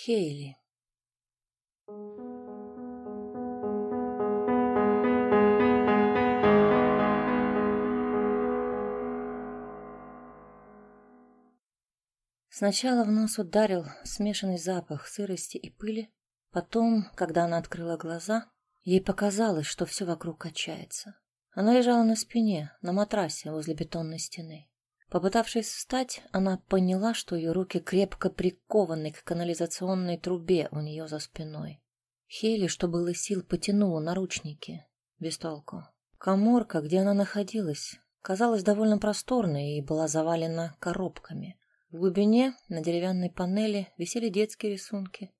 Хейли. Сначала в нос ударил смешанный запах сырости и пыли. Потом, когда она открыла глаза, ей показалось, что все вокруг качается. Она лежала на спине, на матрасе возле бетонной стены. Попытавшись встать, она поняла, что ее руки крепко прикованы к канализационной трубе у нее за спиной. Хейли, что было сил, потянула наручники. Без толку. Коморка, где она находилась, казалась довольно просторной и была завалена коробками. В глубине на деревянной панели висели детские рисунки.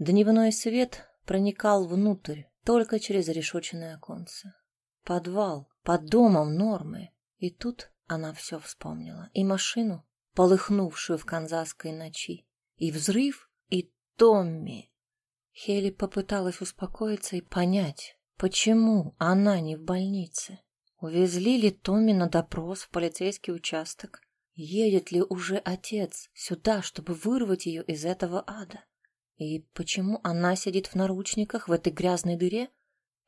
Дневной свет проникал внутрь только через решетчатое оконце. Подвал, под домом Нормы. И тут она все вспомнила. И машину, полыхнувшую в канзасской ночи, и взрыв, и Томми. Хели попыталась успокоиться и понять, почему она не в больнице. Увезли ли Томми на допрос в полицейский участок? Едет ли уже отец сюда, чтобы вырвать ее из этого ада? И почему она сидит в наручниках в этой грязной дыре?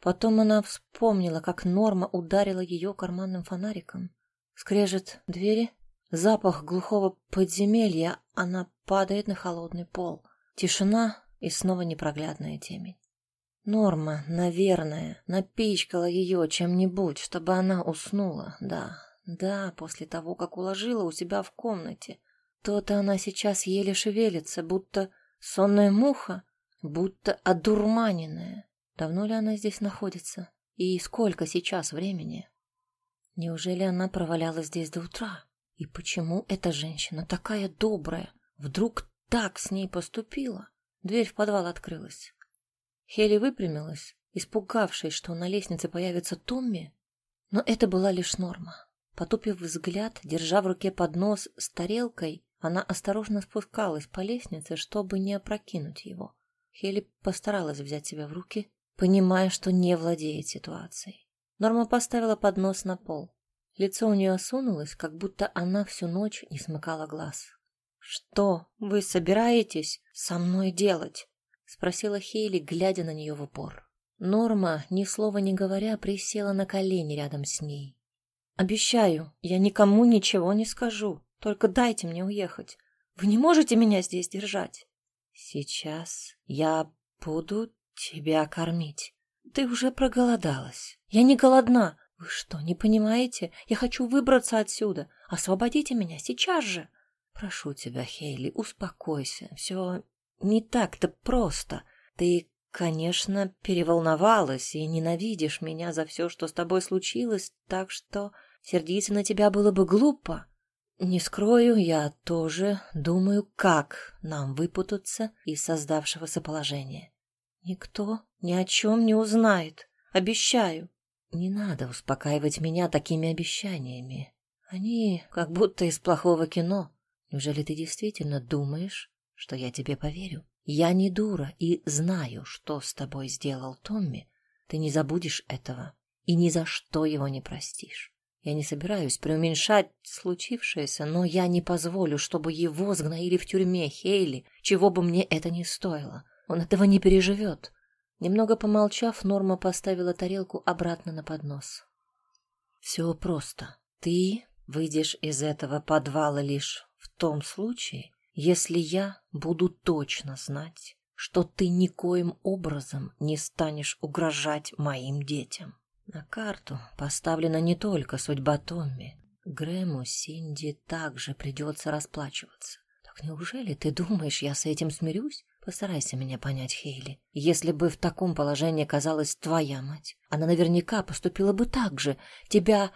Потом она вспомнила, как Норма ударила ее карманным фонариком. Скрежет двери, запах глухого подземелья, она падает на холодный пол. Тишина и снова непроглядная темень. Норма, наверное, напичкала ее чем-нибудь, чтобы она уснула, да, да, после того, как уложила у себя в комнате. То-то она сейчас еле шевелится, будто сонная муха, будто одурманенная. Давно ли она здесь находится? И сколько сейчас времени? Неужели она провалялась здесь до утра? И почему эта женщина такая добрая вдруг так с ней поступила? Дверь в подвал открылась. Хели выпрямилась, испугавшись, что на лестнице появится Томми, но это была лишь норма. Потупив взгляд, держа в руке поднос с тарелкой, она осторожно спускалась по лестнице, чтобы не опрокинуть его. Хели постаралась взять себя в руки, понимая, что не владеет ситуацией. Норма поставила поднос на пол. Лицо у нее осунулось, как будто она всю ночь не смыкала глаз. «Что вы собираетесь со мной делать?» — спросила Хейли, глядя на нее в упор. Норма, ни слова не говоря, присела на колени рядом с ней. «Обещаю, я никому ничего не скажу. Только дайте мне уехать. Вы не можете меня здесь держать?» «Сейчас я буду тебя кормить. Ты уже проголодалась». Я не голодна. Вы что, не понимаете? Я хочу выбраться отсюда. Освободите меня сейчас же. Прошу тебя, Хейли, успокойся. Все не так-то просто. Ты, конечно, переволновалась и ненавидишь меня за все, что с тобой случилось, так что сердиться на тебя было бы глупо. Не скрою, я тоже думаю, как нам выпутаться из создавшегося положения. Никто ни о чем не узнает. Обещаю. Не надо успокаивать меня такими обещаниями. Они как будто из плохого кино. Неужели ты действительно думаешь, что я тебе поверю? Я не дура и знаю, что с тобой сделал Томми. Ты не забудешь этого и ни за что его не простишь. Я не собираюсь преуменьшать случившееся, но я не позволю, чтобы его сгноили в тюрьме, Хейли, чего бы мне это ни стоило. Он этого не переживет. Немного помолчав, Норма поставила тарелку обратно на поднос. «Все просто. Ты выйдешь из этого подвала лишь в том случае, если я буду точно знать, что ты никоим образом не станешь угрожать моим детям. На карту поставлена не только судьба Томми. Грэму Синди также придется расплачиваться. Так неужели ты думаешь, я с этим смирюсь? Постарайся меня понять, Хейли. Если бы в таком положении оказалась твоя мать, она наверняка поступила бы так же. Тебя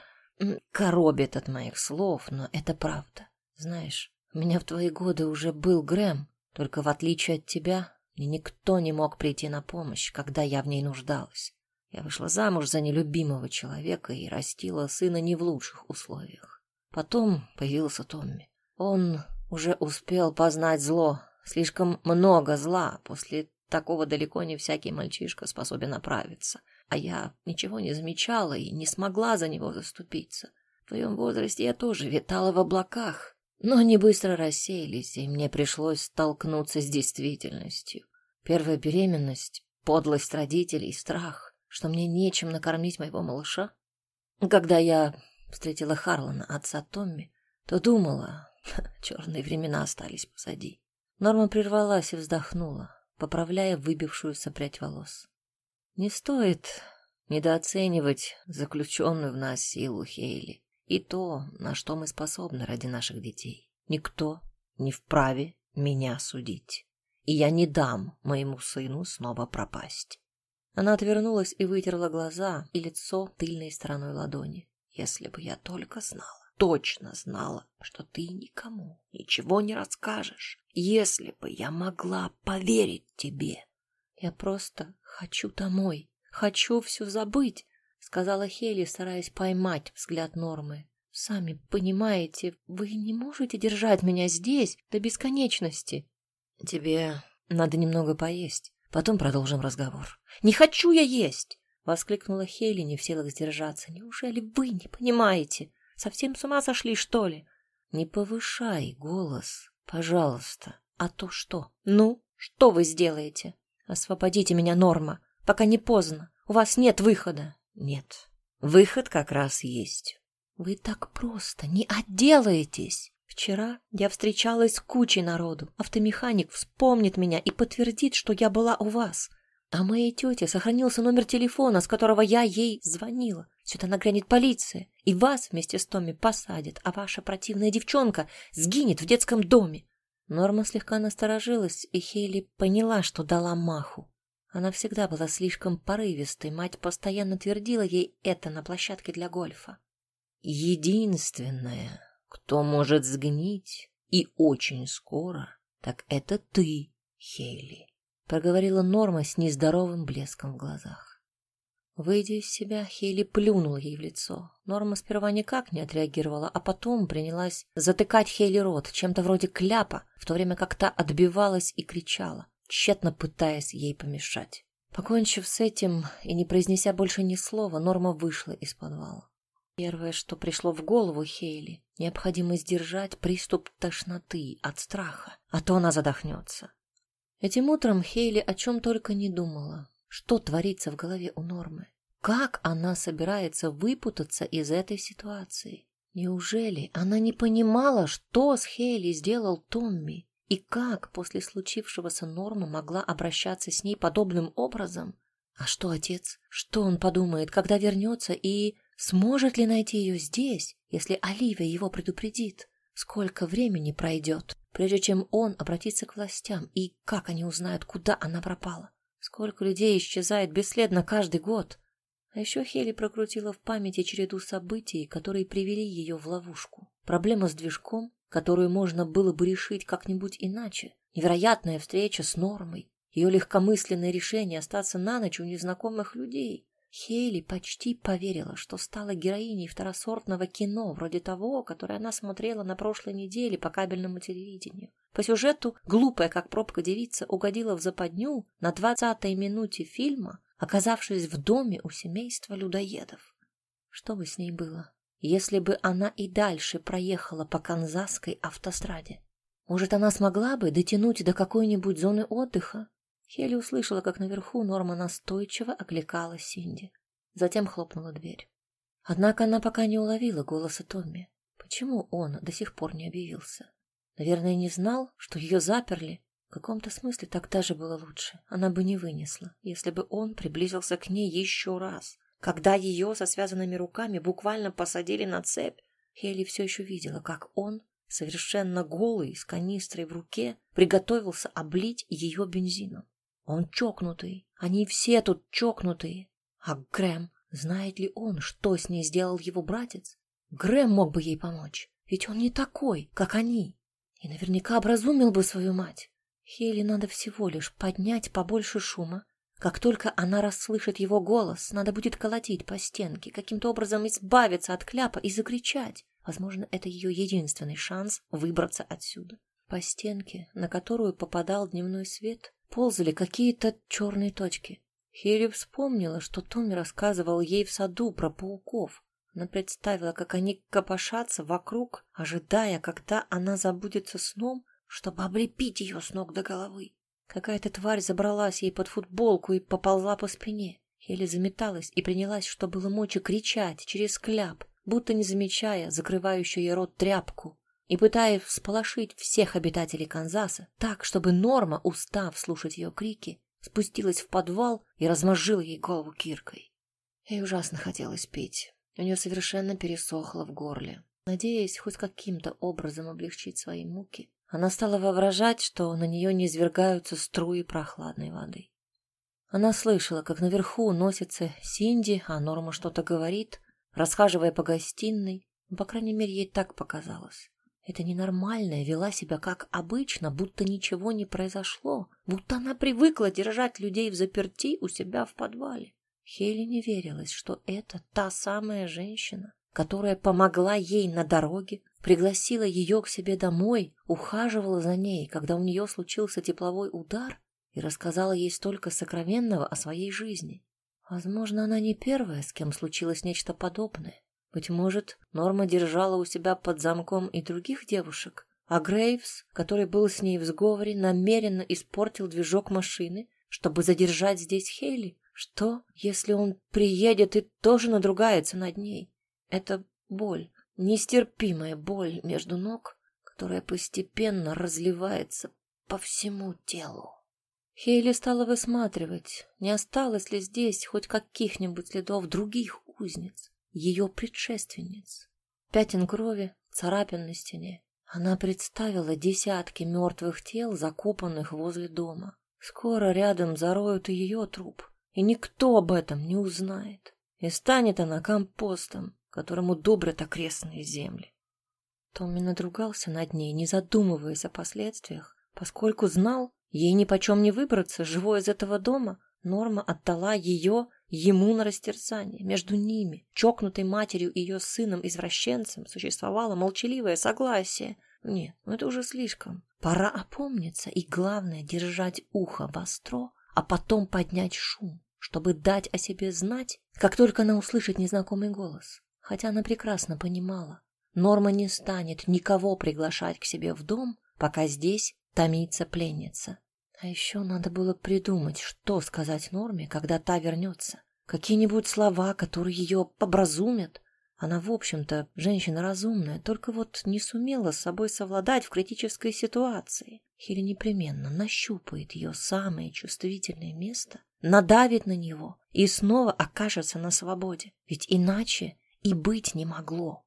коробит от моих слов, но это правда. Знаешь, у меня в твои годы уже был Грэм, только в отличие от тебя, мне никто не мог прийти на помощь, когда я в ней нуждалась. Я вышла замуж за нелюбимого человека и растила сына не в лучших условиях. Потом появился Томми. Он уже успел познать зло, Слишком много зла. После такого далеко не всякий мальчишка способен оправиться. А я ничего не замечала и не смогла за него заступиться. В твоем возрасте я тоже витала в облаках. Но они быстро рассеялись, и мне пришлось столкнуться с действительностью. Первая беременность, подлость родителей, страх, что мне нечем накормить моего малыша. Когда я встретила Харлана, отца Томми, то думала, черные времена остались позади. Норма прервалась и вздохнула, поправляя выбившуюся прядь волос. Не стоит недооценивать заключенную в нас силу Хейли и то, на что мы способны ради наших детей. Никто не вправе меня судить, и я не дам моему сыну снова пропасть. Она отвернулась и вытерла глаза и лицо тыльной стороной ладони. Если бы я только знала, точно знала, что ты никому ничего не расскажешь. Если бы я могла поверить тебе. Я просто хочу домой, хочу все забыть, сказала Хели, стараясь поймать взгляд Нормы. Сами понимаете, вы не можете держать меня здесь до бесконечности. Тебе надо немного поесть. Потом продолжим разговор. Не хочу я есть, воскликнула Хейли, не в силах сдержаться. Неужели вы не понимаете? Совсем с ума сошли, что ли? Не повышай голос, пожалуйста. А то что? Ну, что вы сделаете? Освободите меня, Норма, пока не поздно. У вас нет выхода. Нет. Выход как раз есть. Вы так просто не отделаетесь. Вчера я встречалась с кучей народу. Автомеханик вспомнит меня и подтвердит, что я была у вас. А моей тете сохранился номер телефона, с которого я ей звонила. Сюда нагрянет полиция, и вас вместе с Томми посадят, а ваша противная девчонка сгинет в детском доме. Норма слегка насторожилась, и Хейли поняла, что дала маху. Она всегда была слишком порывистой, мать постоянно твердила ей это на площадке для гольфа. Единственное, кто может сгнить и очень скоро, так это ты, Хейли, проговорила Норма с нездоровым блеском в глазах. Выйдя из себя, Хейли плюнула ей в лицо. Норма сперва никак не отреагировала, а потом принялась затыкать Хейли рот чем-то вроде кляпа, в то время как та отбивалась и кричала, тщетно пытаясь ей помешать. Покончив с этим и не произнеся больше ни слова, Норма вышла из подвала. Первое, что пришло в голову Хейли, необходимо сдержать приступ тошноты от страха, а то она задохнется. Этим утром Хейли о чем только не думала. Что творится в голове у Нормы? Как она собирается выпутаться из этой ситуации? Неужели она не понимала, что с Хейли сделал Томми? И как после случившегося Норма могла обращаться с ней подобным образом? А что отец? Что он подумает, когда вернется и Сможет ли найти ее здесь, если Оливия его предупредит? Сколько времени пройдет, прежде чем он обратится к властям, и как они узнают, куда она пропала? Сколько людей исчезает бесследно каждый год? А еще Хели прокрутила в памяти череду событий, которые привели ее в ловушку. Проблема с движком, которую можно было бы решить как-нибудь иначе. Невероятная встреча с Нормой. Ее легкомысленное решение остаться на ночь у незнакомых людей. Хейли почти поверила, что стала героиней второсортного кино, вроде того, которое она смотрела на прошлой неделе по кабельному телевидению. По сюжету глупая, как пробка девица, угодила в западню на двадцатой минуте фильма, оказавшись в доме у семейства людоедов. Что бы с ней было, если бы она и дальше проехала по канзасской автостраде? Может, она смогла бы дотянуть до какой-нибудь зоны отдыха, Хелли услышала, как наверху Норма настойчиво окликала Синди. Затем хлопнула дверь. Однако она пока не уловила голоса Томми. Почему он до сих пор не объявился? Наверное, не знал, что ее заперли. В каком-то смысле так даже было лучше. Она бы не вынесла, если бы он приблизился к ней еще раз. Когда ее со связанными руками буквально посадили на цепь, Хелли все еще видела, как он, совершенно голый, с канистрой в руке, приготовился облить ее бензином. Он чокнутый. Они все тут чокнутые. А Грэм, знает ли он, что с ней сделал его братец? Грэм мог бы ей помочь, ведь он не такой, как они. И наверняка образумил бы свою мать. Хейли надо всего лишь поднять побольше шума. Как только она расслышит его голос, надо будет колотить по стенке, каким-то образом избавиться от кляпа и закричать. Возможно, это ее единственный шанс выбраться отсюда. По стенке, на которую попадал дневной свет, ползали какие-то черные точки. Хелли вспомнила, что Томми рассказывал ей в саду про пауков. Она представила, как они копошатся вокруг, ожидая, когда она забудется сном, чтобы облепить ее с ног до головы. Какая-то тварь забралась ей под футболку и поползла по спине. Еле заметалась и принялась, что было мочи, кричать через кляп, будто не замечая закрывающую ей рот тряпку, и пытаясь всполошить всех обитателей Канзаса так, чтобы Норма, устав слушать ее крики, спустилась в подвал и размозжила ей голову киркой. Ей ужасно хотелось пить. У нее совершенно пересохло в горле. Надеясь хоть каким-то образом облегчить свои муки, она стала воображать, что на нее не извергаются струи прохладной воды. Она слышала, как наверху носится Синди, а Норма что-то говорит, расхаживая по гостиной. Ну, по крайней мере, ей так показалось. Это ненормальная вела себя как обычно, будто ничего не произошло, будто она привыкла держать людей в заперти у себя в подвале. Хейли не верилась, что это та самая женщина, которая помогла ей на дороге, пригласила ее к себе домой, ухаживала за ней, когда у нее случился тепловой удар и рассказала ей столько сокровенного о своей жизни. Возможно, она не первая, с кем случилось нечто подобное. Быть может, Норма держала у себя под замком и других девушек, а Грейвс, который был с ней в сговоре, намеренно испортил движок машины, чтобы задержать здесь Хейли. Что, если он приедет и тоже надругается над ней? Это боль, нестерпимая боль между ног, которая постепенно разливается по всему телу. Хейли стала высматривать, не осталось ли здесь хоть каких-нибудь следов других узниц, ее предшественниц. Пятен крови, царапин на стене. Она представила десятки мертвых тел, закопанных возле дома. Скоро рядом зароют и ее труп, и никто об этом не узнает. И станет она компостом, которому добрят окрестные земли. Томми надругался над ней, не задумываясь о последствиях, поскольку знал, Ей ни почем не выбраться, живой из этого дома. Норма отдала ее ему на растерзание. Между ними, чокнутой матерью и ее сыном-извращенцем, существовало молчаливое согласие. Нет, ну это уже слишком. Пора опомниться и, главное, держать ухо востро, а потом поднять шум, чтобы дать о себе знать, как только она услышит незнакомый голос. Хотя она прекрасно понимала, Норма не станет никого приглашать к себе в дом, пока здесь томится пленница. А еще надо было придумать, что сказать Норме, когда та вернется. Какие-нибудь слова, которые ее образумят. Она, в общем-то, женщина разумная, только вот не сумела с собой совладать в критической ситуации. Хиля непременно нащупает ее самое чувствительное место, надавит на него и снова окажется на свободе. Ведь иначе и быть не могло.